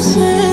Sunset